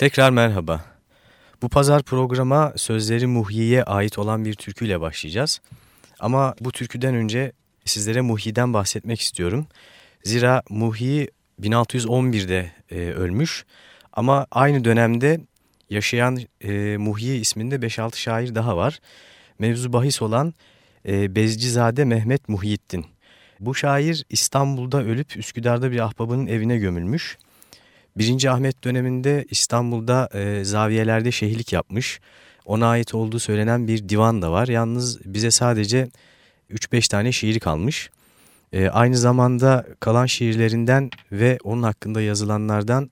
Tekrar merhaba. Bu pazar programa sözleri Muhyi'ye ait olan bir türküyle başlayacağız. Ama bu türküden önce sizlere Muhyi'den bahsetmek istiyorum. Zira Muhyi 1611'de e, ölmüş ama aynı dönemde yaşayan e, Muhyi isminde 5-6 şair daha var. Mevzu bahis olan e, Bezcizade Mehmet Muhyiddin. Bu şair İstanbul'da ölüp Üsküdar'da bir ahbabının evine gömülmüş. Birinci Ahmet döneminde İstanbul'da e, zaviyelerde şehirlik yapmış. Ona ait olduğu söylenen bir divan da var. Yalnız bize sadece 3-5 tane şiiri kalmış. E, aynı zamanda kalan şiirlerinden ve onun hakkında yazılanlardan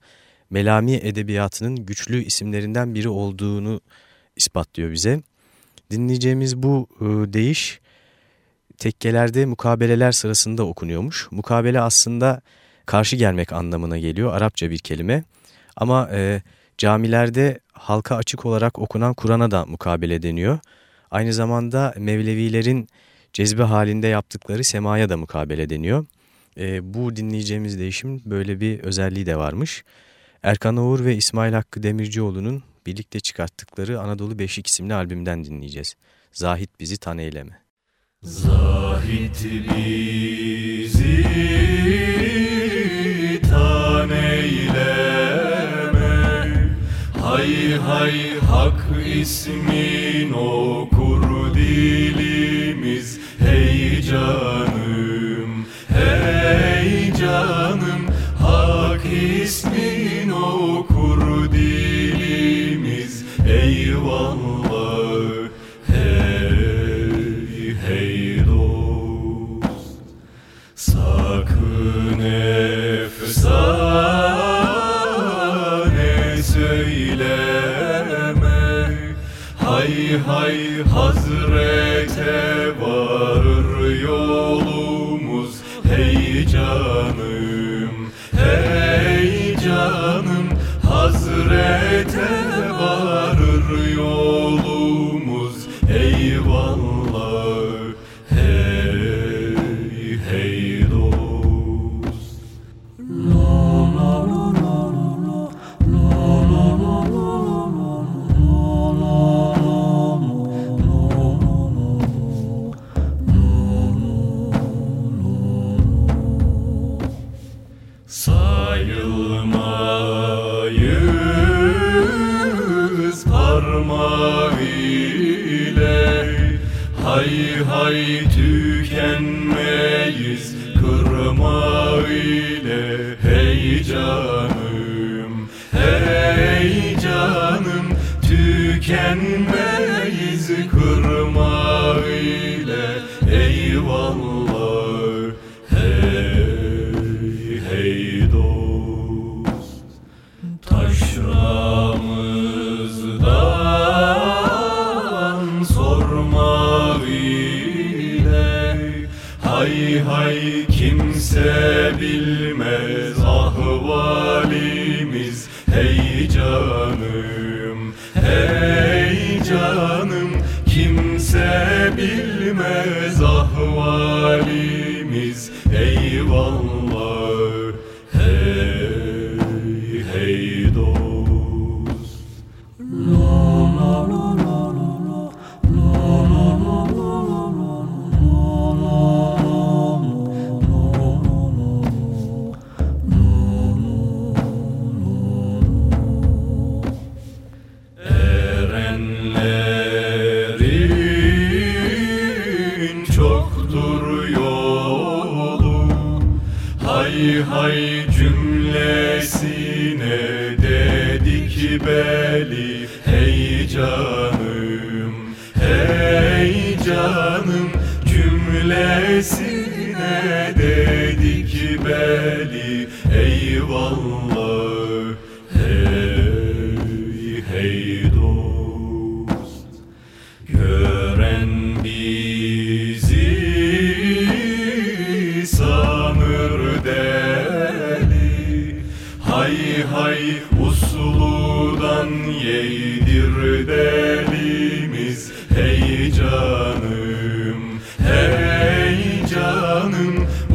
Melami Edebiyatı'nın güçlü isimlerinden biri olduğunu ispatlıyor bize. Dinleyeceğimiz bu e, deyiş tekkelerde mukabeleler sırasında okunuyormuş. Mukabele aslında karşı gelmek anlamına geliyor. Arapça bir kelime. Ama e, camilerde halka açık olarak okunan Kur'an'a da mukabele deniyor. Aynı zamanda Mevlevilerin cezbe halinde yaptıkları semaya da mukabele deniyor. E, bu dinleyeceğimiz değişim böyle bir özelliği de varmış. Erkan Oğur ve İsmail Hakkı Demircioğlu'nun birlikte çıkarttıkları Anadolu Beşik isimli albümden dinleyeceğiz. Zahit bizi tan eyleme. Zahit bizi tan eyleme Hay hay hak ismin okur dilimiz. Hey moon.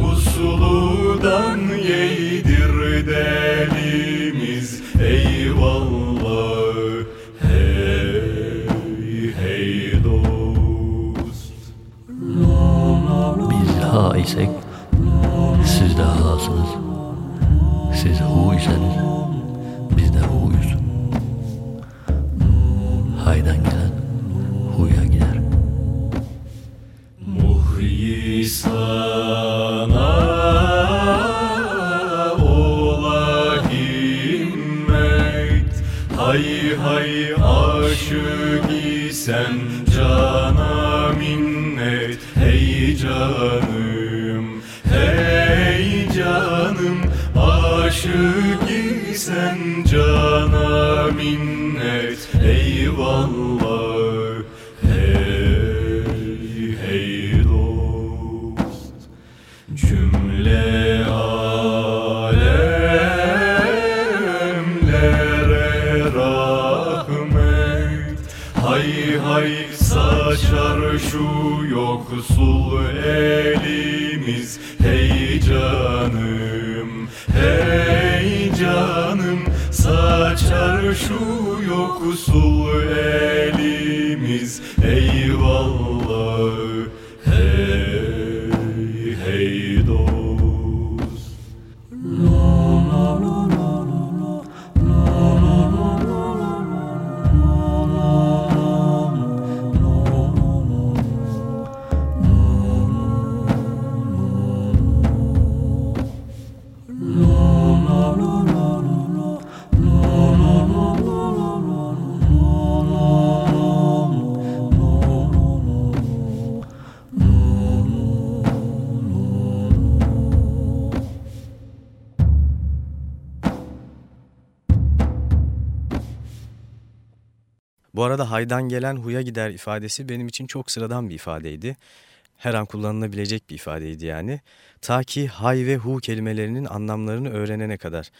Bu arada haydan gelen huya gider ifadesi benim için çok sıradan bir ifadeydi. Her an kullanılabilecek bir ifadeydi yani. Ta ki hay ve hu kelimelerinin anlamlarını öğrenene kadar.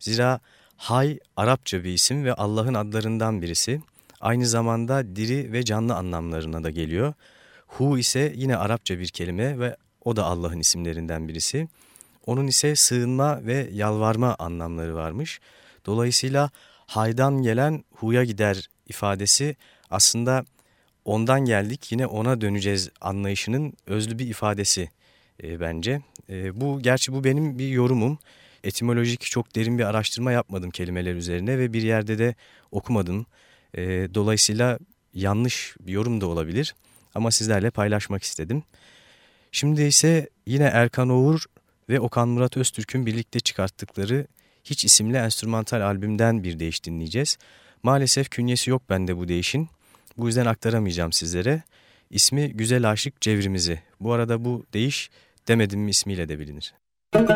Zira hay Arapça bir isim ve Allah'ın adlarından birisi. Aynı zamanda diri ve canlı anlamlarına da geliyor. Hu ise yine Arapça bir kelime ve o da Allah'ın isimlerinden birisi. Onun ise sığınma ve yalvarma anlamları varmış. Dolayısıyla haydan gelen huya gider ifadesi aslında ondan geldik yine ona döneceğiz anlayışının özlü bir ifadesi e, bence. E, bu gerçi bu benim bir yorumum. Etimolojik çok derin bir araştırma yapmadım kelimeler üzerine ve bir yerde de okumadım. E, dolayısıyla yanlış bir yorum da olabilir ama sizlerle paylaşmak istedim. Şimdi ise yine Erkan Oğur ve Okan Murat Öztürk'ün birlikte çıkarttıkları Hiç isimli enstrümantal albümden bir deyiş dinleyeceğiz. Maalesef künyesi yok bende bu değişin. Bu yüzden aktaramayacağım sizlere. İsmi Güzel Aşık Cevrimizi. Bu arada bu değiş demedim mi ismiyle de bilinir. Şimdi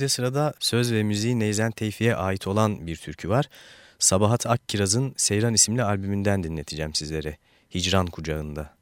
de sırada söz ve müziği Neyzen Tevfi'ye ait olan bir türkü var. Sabahat Akkiraz'ın Seyran isimli albümünden dinleteceğim sizlere. Hicran Kucağında.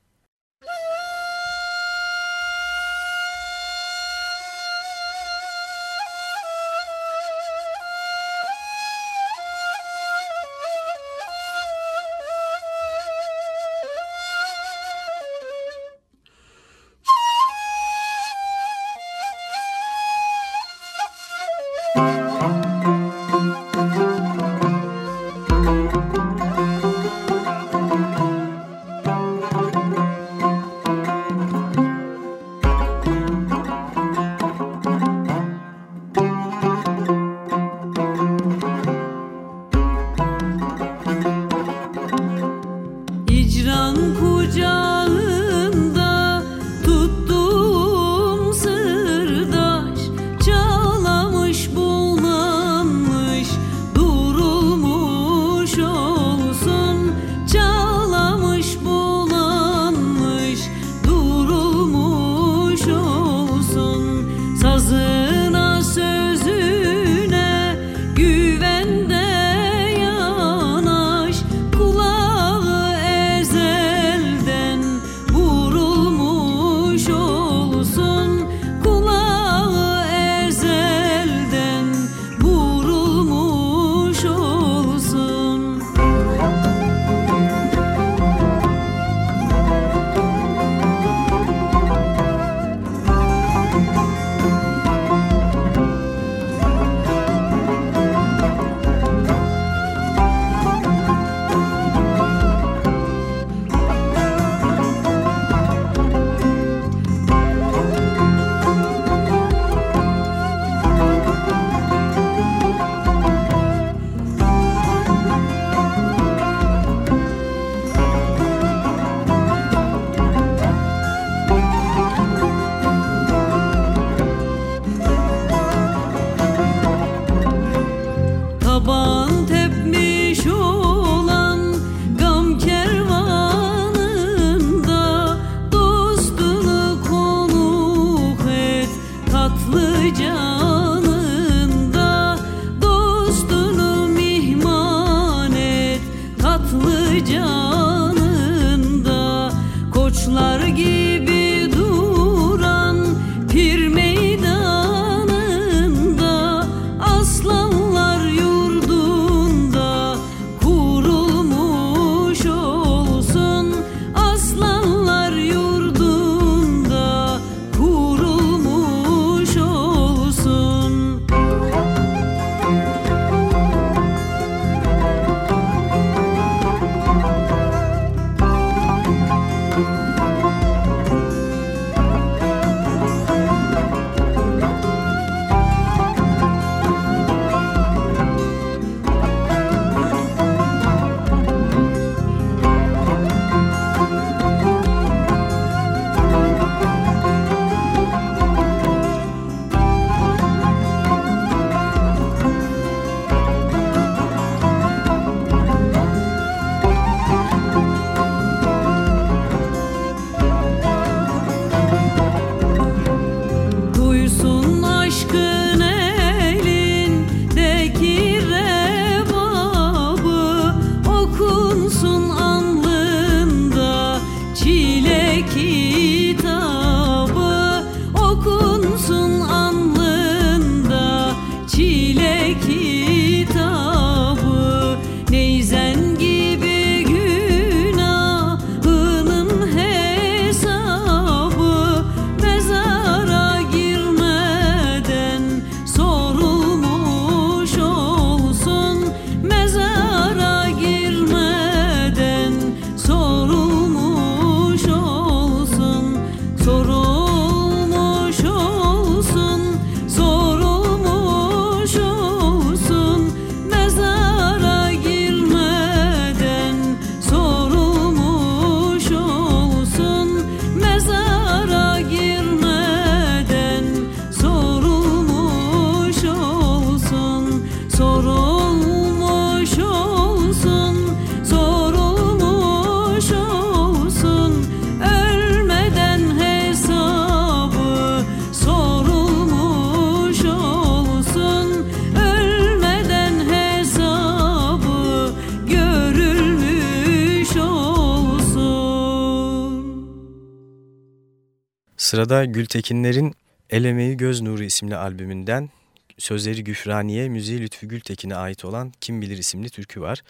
Sırada Gültekinler'in El Göz Nuru isimli albümünden sözleri Güfraniye, müziği Lütfü Gültekin'e ait olan Kim Bilir isimli türkü var.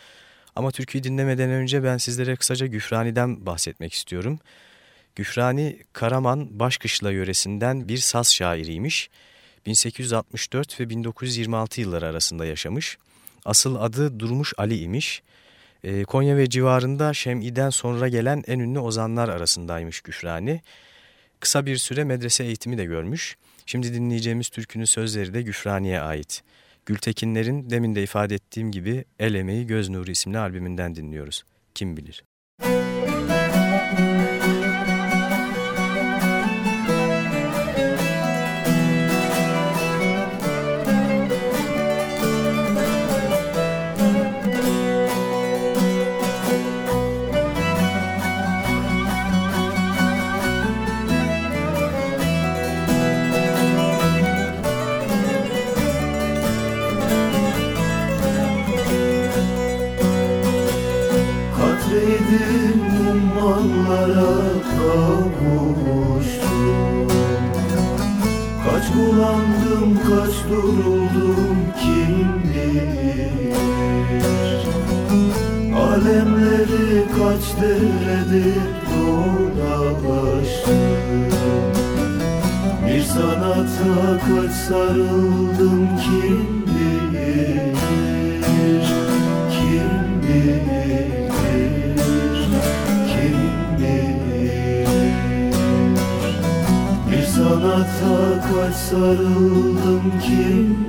Ama türküyü dinlemeden önce ben sizlere kısaca Güfrani'den bahsetmek istiyorum. Güfrani, Karaman Başkışla yöresinden bir saz şairiymiş. 1864 ve 1926 yılları arasında yaşamış. Asıl adı Durmuş Ali imiş. Ee, Konya ve civarında Şem'i'den sonra gelen en ünlü ozanlar arasındaymış Güfrani. Kısa bir süre medrese eğitimi de görmüş. Şimdi dinleyeceğimiz türkünün sözleri de Güfrani'ye ait. Gültekinler'in demin de ifade ettiğim gibi El Emeği Göz Nuru isimli albümünden dinliyoruz. Kim bilir? Duruldum kim bilir Alemleri kaç devredir dolaştım Bir sanata kaç sarıldım kim Sanata kaç sarıldım kim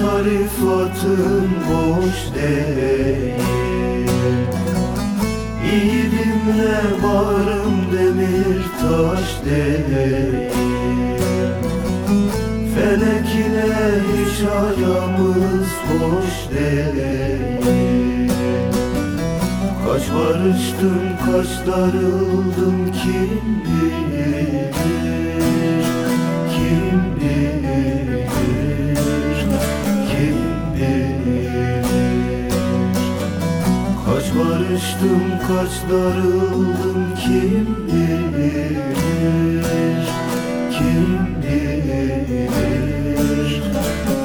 tarifatın boş değil. İyi dinle demir taş değil. Felekine hiç ayağımız boş değil. Kaç barıştım kaç darıldım kim bilir barıştım kaç darıldım kim bilir Kim bilir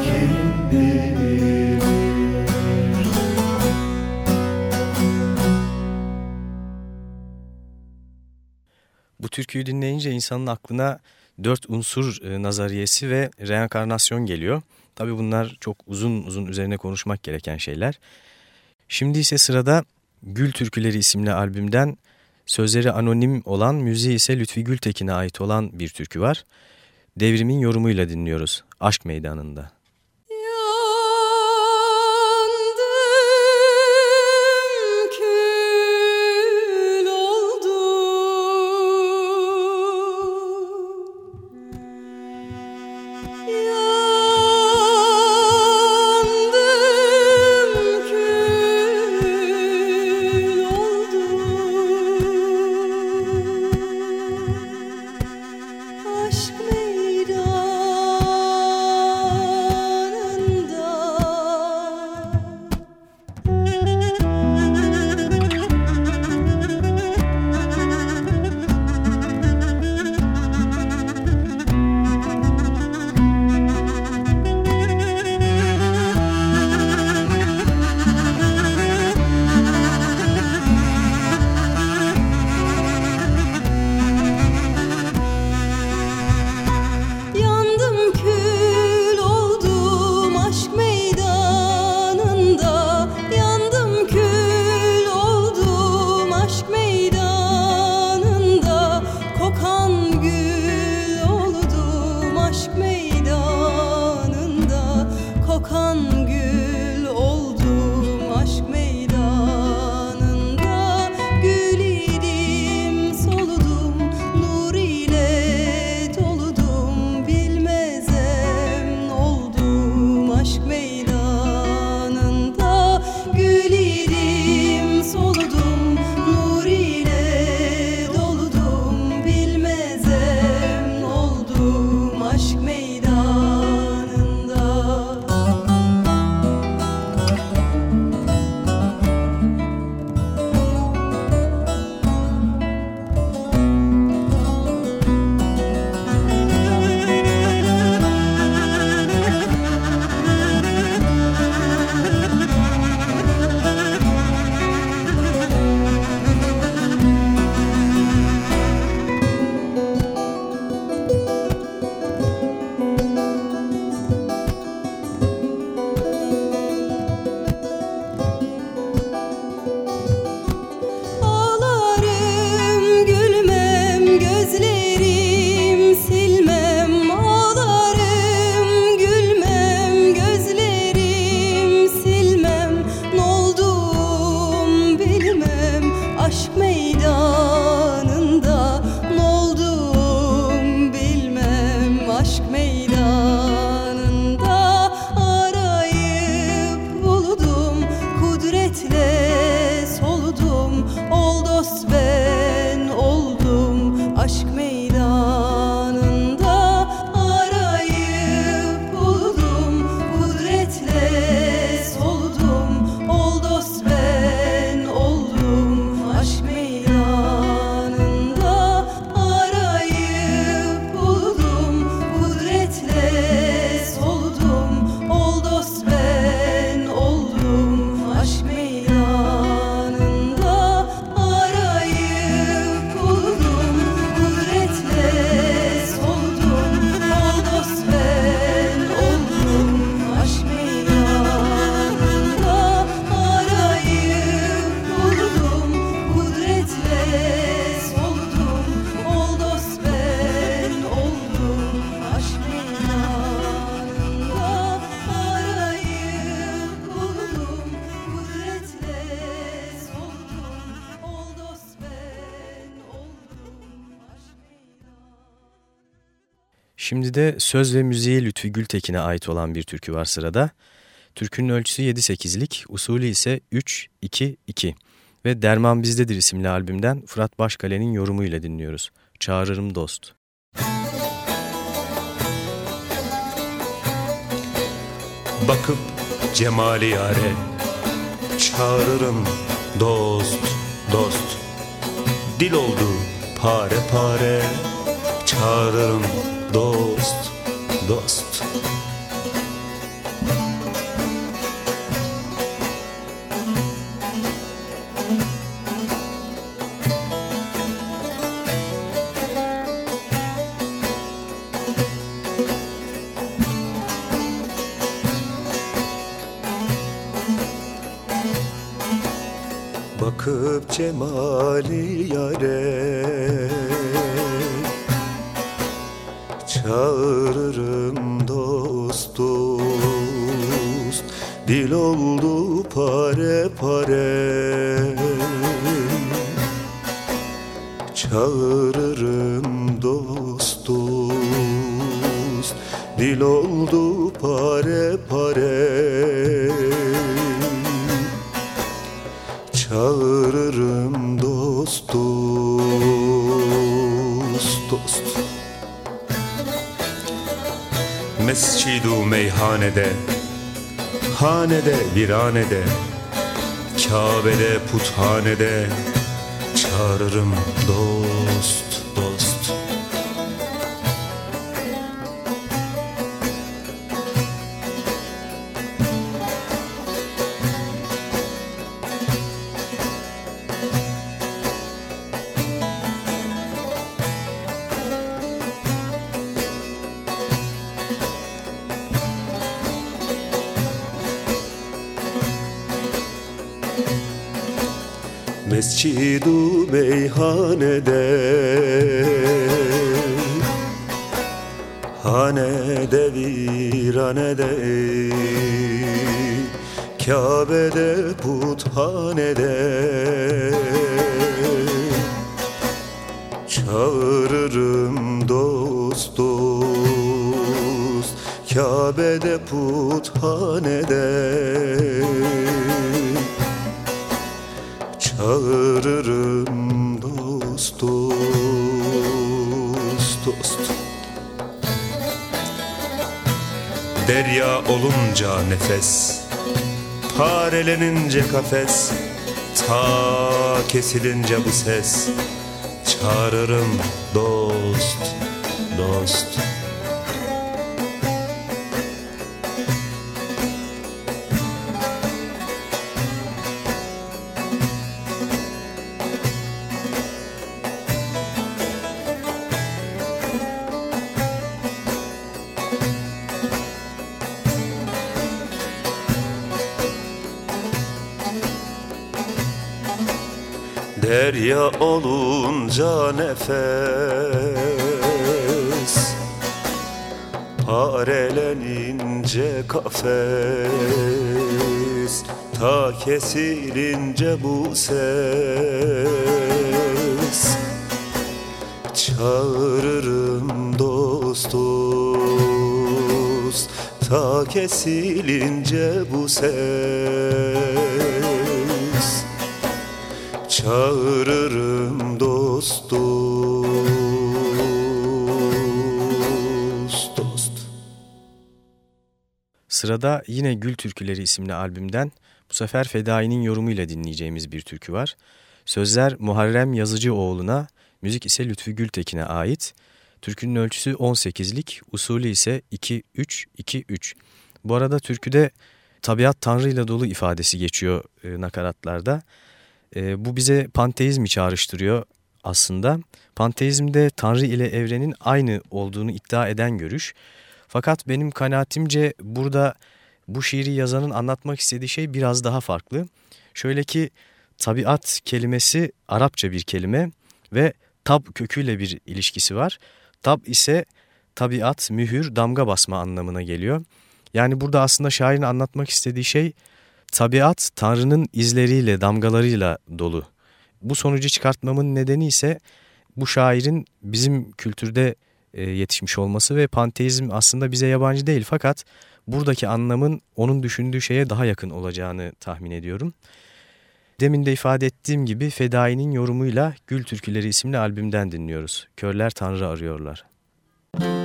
Kim bilir Bu türküyü dinleyince insanın aklına dört unsur e, nazariyesi ve reenkarnasyon geliyor. Tabi bunlar çok uzun uzun üzerine konuşmak gereken şeyler. Şimdi ise sırada Gül Türküleri isimli albümden Sözleri anonim olan, müziği ise Lütfi Gültekin'e ait olan bir türkü var. Devrimin yorumuyla dinliyoruz. Aşk Meydanı'nda. Şimdi de söz ve müziği Lütfi Gültekin'e ait olan bir türkü var sırada. Türkünün ölçüsü 7-8'lik, usulü ise 3-2-2 ve Derman Bizdedir isimli albümden Fırat Başkale'nin yorumuyla dinliyoruz. Çağırırım dost. Bakıp cemali yare Çağırırım dost dost Dil oldu pare pare Çağırırım dost, dost. Bakıp cemali yare Çağırırım dost dost. Dil oldu pare pare. Çağırırım dost dost. Dil oldu pare pare Mescidu meyhanede Hanede viranede Kabe'de puthanede Çağırırım dost kafes Ta kesilince bu ses. Çağırırım dost dost Derya olunca nefes. Parelenince kafes. Ta kesilince bu ses. Çağırırım dost dost Ta kesilince bu ses Çağırırım dost Sırada yine Gül Türküleri isimli albümden bu sefer Fedai'nin yorumuyla dinleyeceğimiz bir türkü var. Sözler Muharrem Yazıcıoğlu'na, müzik ise Lütfü Gültekin'e ait. Türkünün ölçüsü 18'lik, usulü ise 2-3-2-3. Bu arada türküde tabiat tanrıyla dolu ifadesi geçiyor e, nakaratlarda. E, bu bize panteizmi çağrıştırıyor aslında. Panteizmde Tanrı ile evrenin aynı olduğunu iddia eden görüş. Fakat benim kanaatimce burada bu şiiri yazanın anlatmak istediği şey biraz daha farklı. Şöyle ki tabiat kelimesi Arapça bir kelime ve tab köküyle bir ilişkisi var. Tab ise tabiat, mühür, damga basma anlamına geliyor. Yani burada aslında şairin anlatmak istediği şey tabiat Tanrı'nın izleriyle, damgalarıyla dolu. Bu sonucu çıkartmamın nedeni ise bu şairin bizim kültürde e, yetişmiş olması ve panteizm aslında bize yabancı değil fakat buradaki anlamın onun düşündüğü şeye daha yakın olacağını tahmin ediyorum. Demin de ifade ettiğim gibi Fedai'nin yorumuyla Gül Türküleri isimli albümden dinliyoruz. Körler Tanrı arıyorlar. Müzik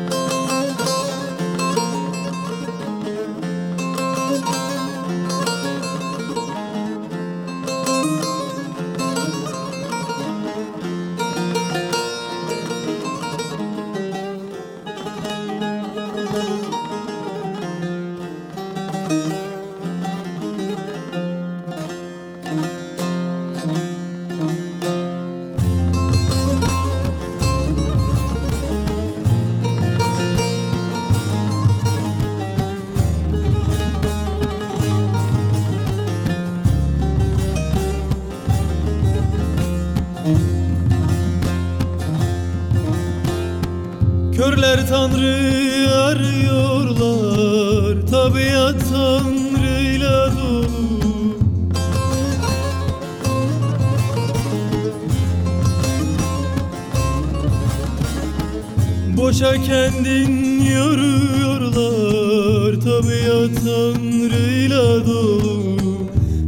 Boşa kendin yoruyorlar Tabiat Tanrı'yla dolu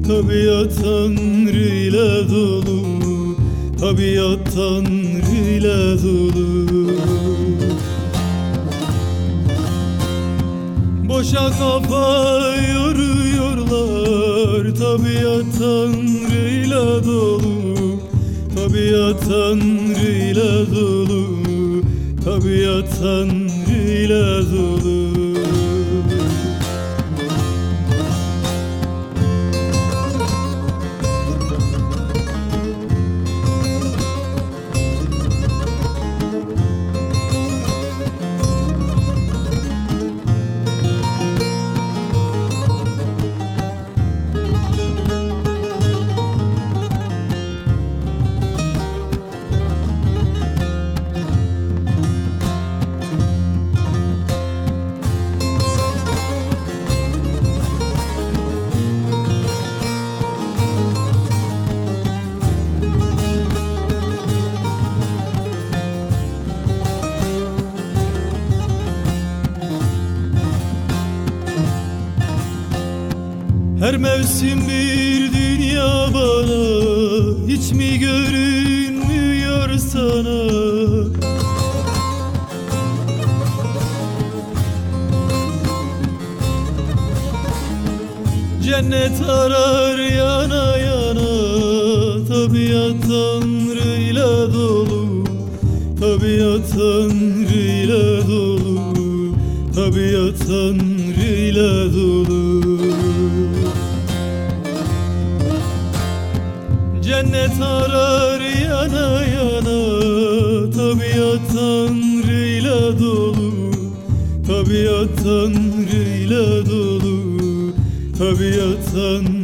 Tabiat Tanrı'yla dolu Tabiat Tanrı'yla dolu. Boşa kafa yoruyorlar. Tabiat Tanrı'yla dolu Tabiat Tanrı'yla dolu Tabiat Tanrı'yla dolu Cennet arar yana yana. Tabiat Tanrı'yla dolu. Tabiat Tanrı'yla dolu. Tabiat Tanrı'yla dolu. Cennet arar yana yana. Tabiat Tanrı'yla dolu. Tabiat Tanrı'yla dolu Tabiat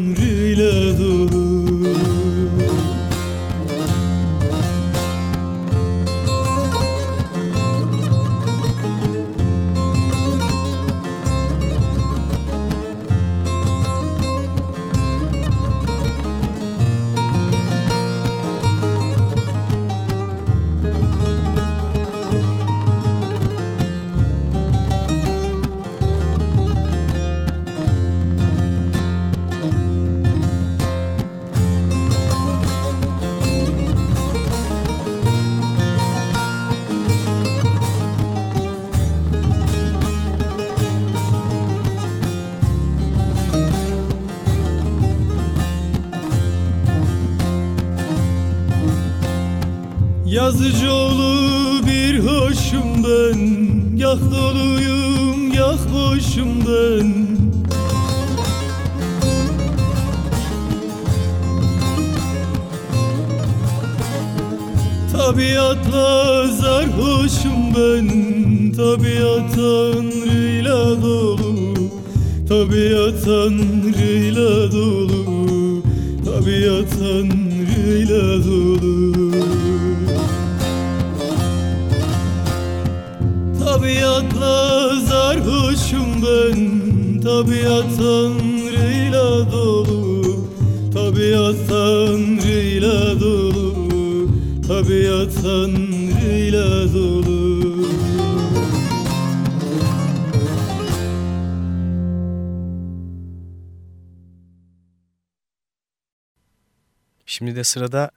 Tabiatla sarhoşum ben Tabiat Tanrı'yla dolu. Tabiat Tanrı'yla dolu Tabiat Tanrı'yla dolu. Tabiatla sarhoşum ben Tabiat Tanrı'yla dolu. Tabiat Tanrı'yla Tabiat Tanrı'yla dolu Şimdi de sırada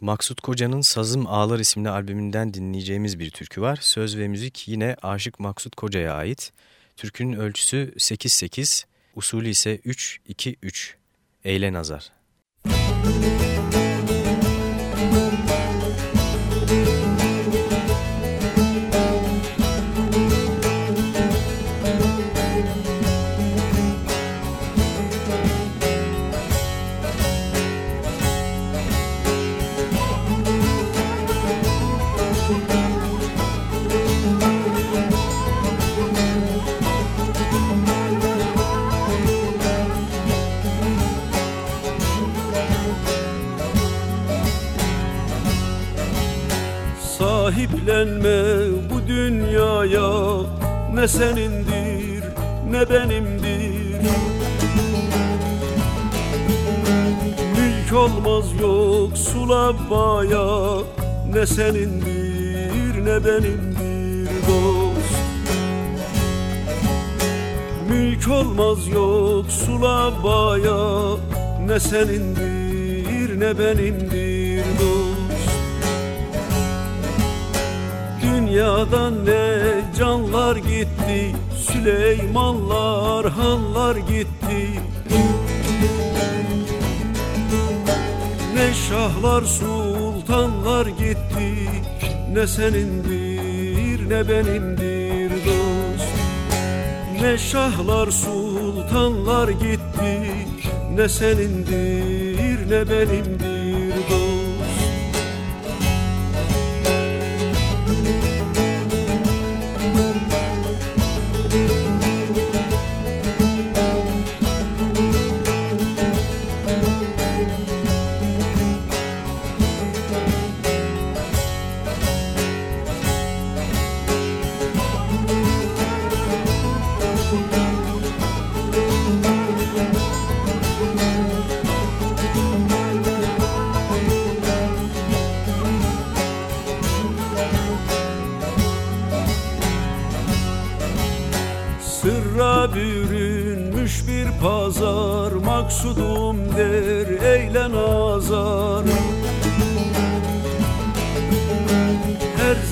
Maksut Koca'nın Sazım Ağlar isimli albümünden dinleyeceğimiz bir türkü var. Söz ve müzik yine Aşık Maksut Koca'ya ait. Türkünün ölçüsü 8-8, usulü ise 3-2-3. Eyle Nazar. Müzik Güvenme bu dünyaya. Ne senindir ne benimdir. Mülk olmaz yok sulabaya Ne senindir ne benimdir dost. Mülk olmaz yok sulabaya Ne senindir ne benimdir Dünyadan ne canlar gitti Süleymanlar, hanlar gitti. Ne şahlar, sultanlar gitti Ne senindir ne benimdir dost. Ne şahlar, sultanlar gitti Ne senindir ne benimdir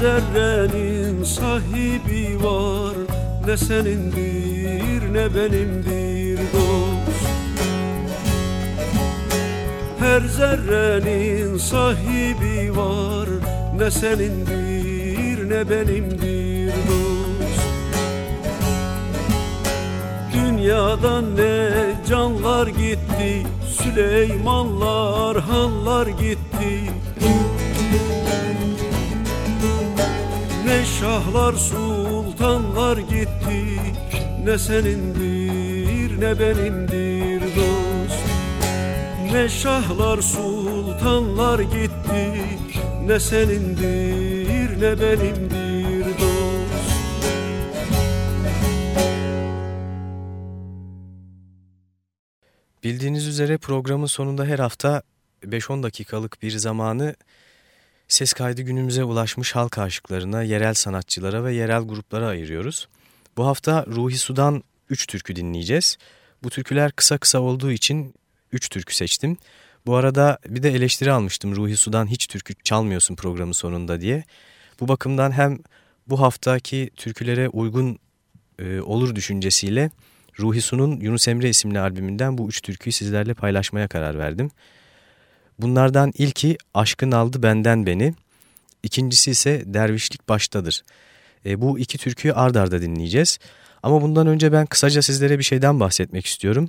zerrenin sahibi var. Ne senindir ne benimdir dost. Her zerrenin sahibi var. Ne senindir ne benimdir dost. Dünyadan ne canlar gitti? Süleymanlar, hanlar gitti şahlar, sultanlar gitti. Ne senindir ne benimdir dost. Ne şahlar, sultanlar gitti. Ne senindir ne benimdir dost. Bildiğiniz üzere programın sonunda her hafta 5-10 dakikalık bir zamanı ses kaydı günümüze ulaşmış halk aşıklarına, yerel sanatçılara ve yerel gruplara ayırıyoruz. Bu hafta Ruhi Sudan 3 türkü dinleyeceğiz. Bu türküler kısa kısa olduğu için 3 türkü seçtim. Bu arada bir de eleştiri almıştım Ruhi Sudan hiç türkü çalmıyorsun programın sonunda diye. Bu bakımdan hem bu haftaki türkülere uygun e, olur düşüncesiyle Ruhi Su'nun Yunus Emre isimli albümünden bu üç türküyü sizlerle paylaşmaya karar verdim. Bunlardan ilki Aşkın Aldı Benden Beni, ikincisi ise Dervişlik Baştadır. E, bu iki türküyü ard arda dinleyeceğiz. Ama bundan önce ben kısaca sizlere bir şeyden bahsetmek istiyorum.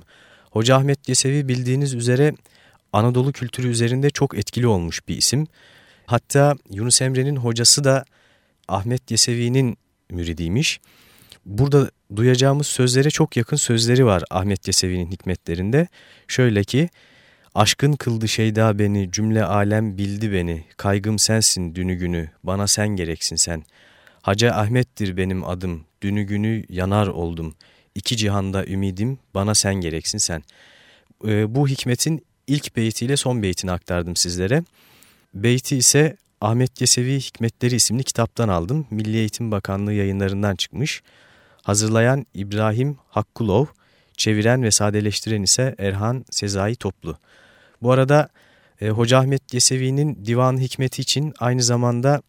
Hoca Ahmet Yesevi bildiğiniz üzere Anadolu kültürü üzerinde çok etkili olmuş bir isim. Hatta Yunus Emre'nin hocası da Ahmet Yesevi'nin müridiymiş. Burada duyacağımız sözlere çok yakın sözleri var Ahmet Yesevi'nin hikmetlerinde. Şöyle ki, Aşkın kıldı şeyda beni, cümle alem bildi beni, kaygım sensin dünü günü, bana sen gereksin sen. Hacı Ahmet'tir benim adım, dünü günü yanar oldum. İki cihanda ümidim, bana sen gereksin sen. Ee, bu hikmetin ilk beytiyle son beytini aktardım sizlere. Beyti ise Ahmet Yesevi Hikmetleri isimli kitaptan aldım. Milli Eğitim Bakanlığı yayınlarından çıkmış. Hazırlayan İbrahim Hakkulov, çeviren ve sadeleştiren ise Erhan Sezai Toplu. Bu arada e, Hoca Ahmet Yesevi'nin Divan Hikmeti için aynı zamanda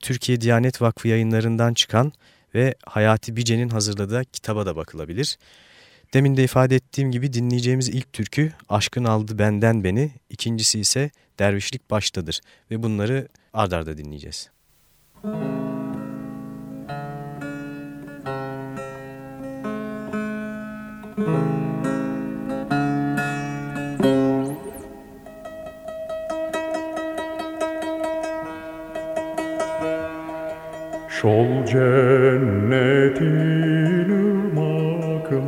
Türkiye Diyanet Vakfı yayınlarından çıkan ve Hayati Bice'nin hazırladığı kitaba da bakılabilir. Demin de ifade ettiğim gibi dinleyeceğimiz ilk türkü Aşkın Aldı Benden Beni, ikincisi ise Dervişlik Baştadır ve bunları ard arda dinleyeceğiz. Müzik Şol cennetin ırmakları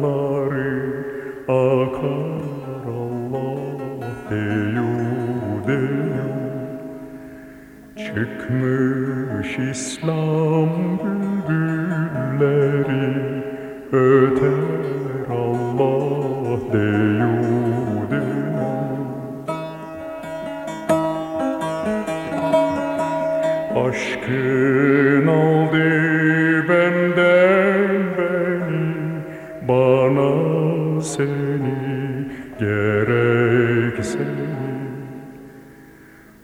akar. Allah deyu deyu. Çıkmış İslam bülbülleri öter. Allah deyudine Aşkın aldı seni gerek seni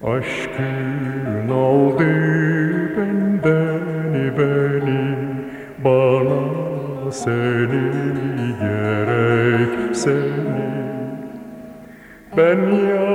Aşkın aldı benden beni Bana seni gerek seni. Ben yanarım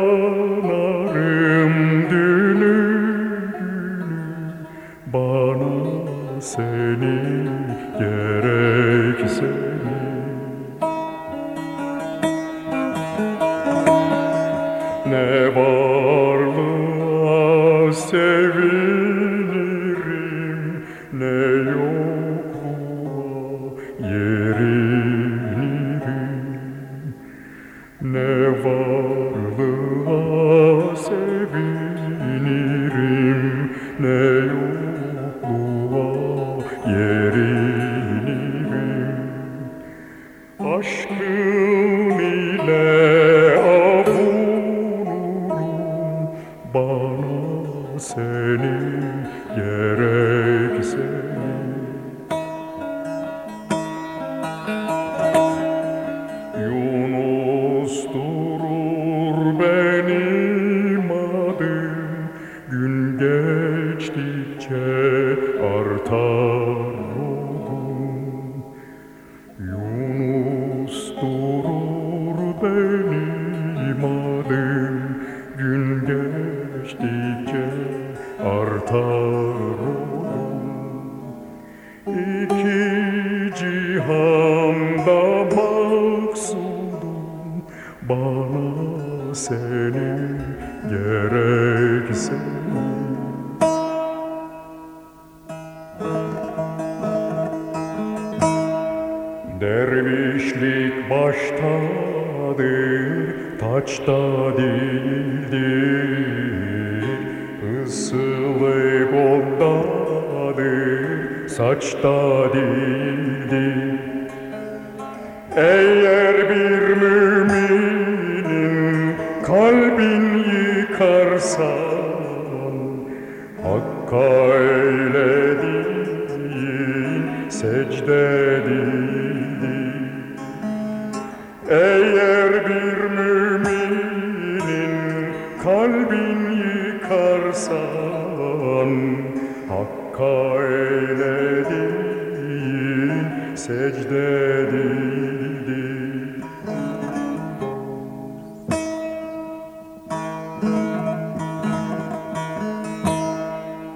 Yunus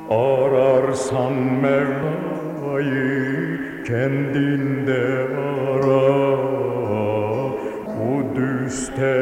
Ararsan Mevla'yı kendinde ara. Kudüs'te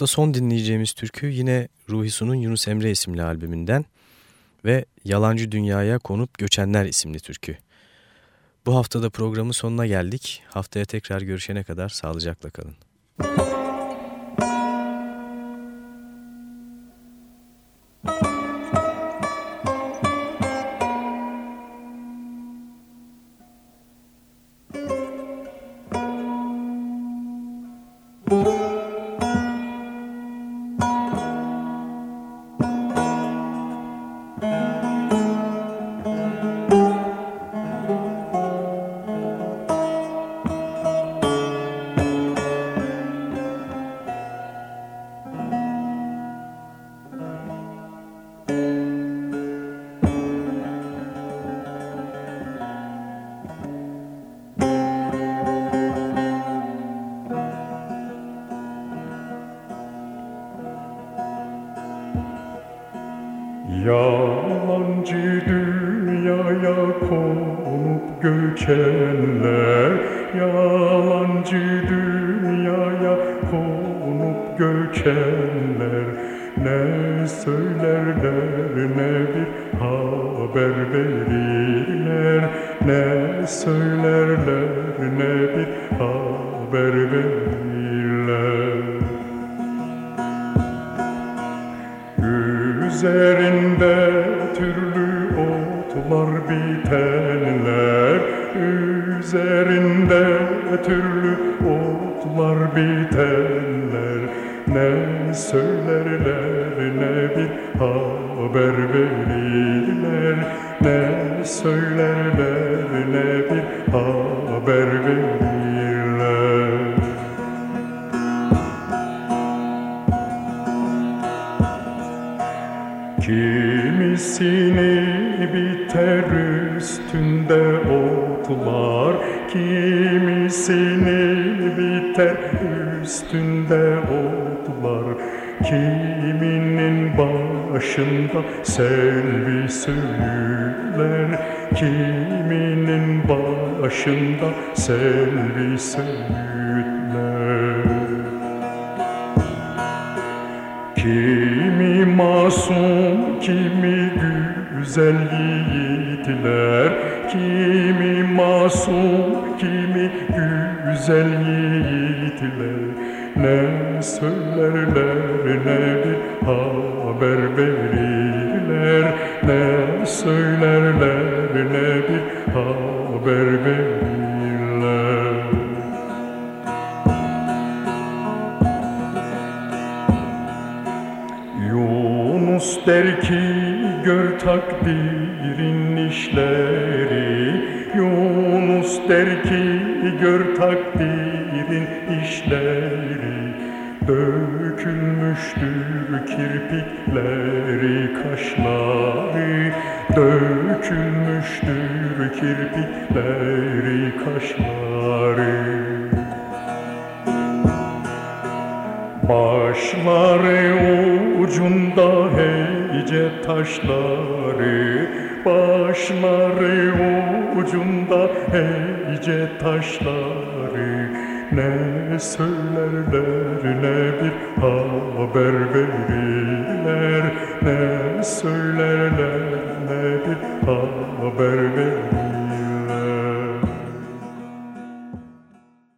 hafta son dinleyeceğimiz türkü yine Ruhi Su'nun Yunus Emre isimli albümünden ve Yalancı Dünyaya Konup Göçenler isimli türkü. Bu haftada programın sonuna geldik. Haftaya tekrar görüşene kadar sağlıcakla kalın. dünyaya konup selvi söğütler Kiminin başında selvi söğütler Kimi masum, kimi güzel yiğitler. Kimi masum, kimi güzel yiğitler. Ne söylerler ne bir haber verirler Ne söylerler ne bir haber verirler. Yunus der ki gör takdirin işleri. Yunus der ki gör takdirin söylerler ne bir haber verirler. Ne söylerler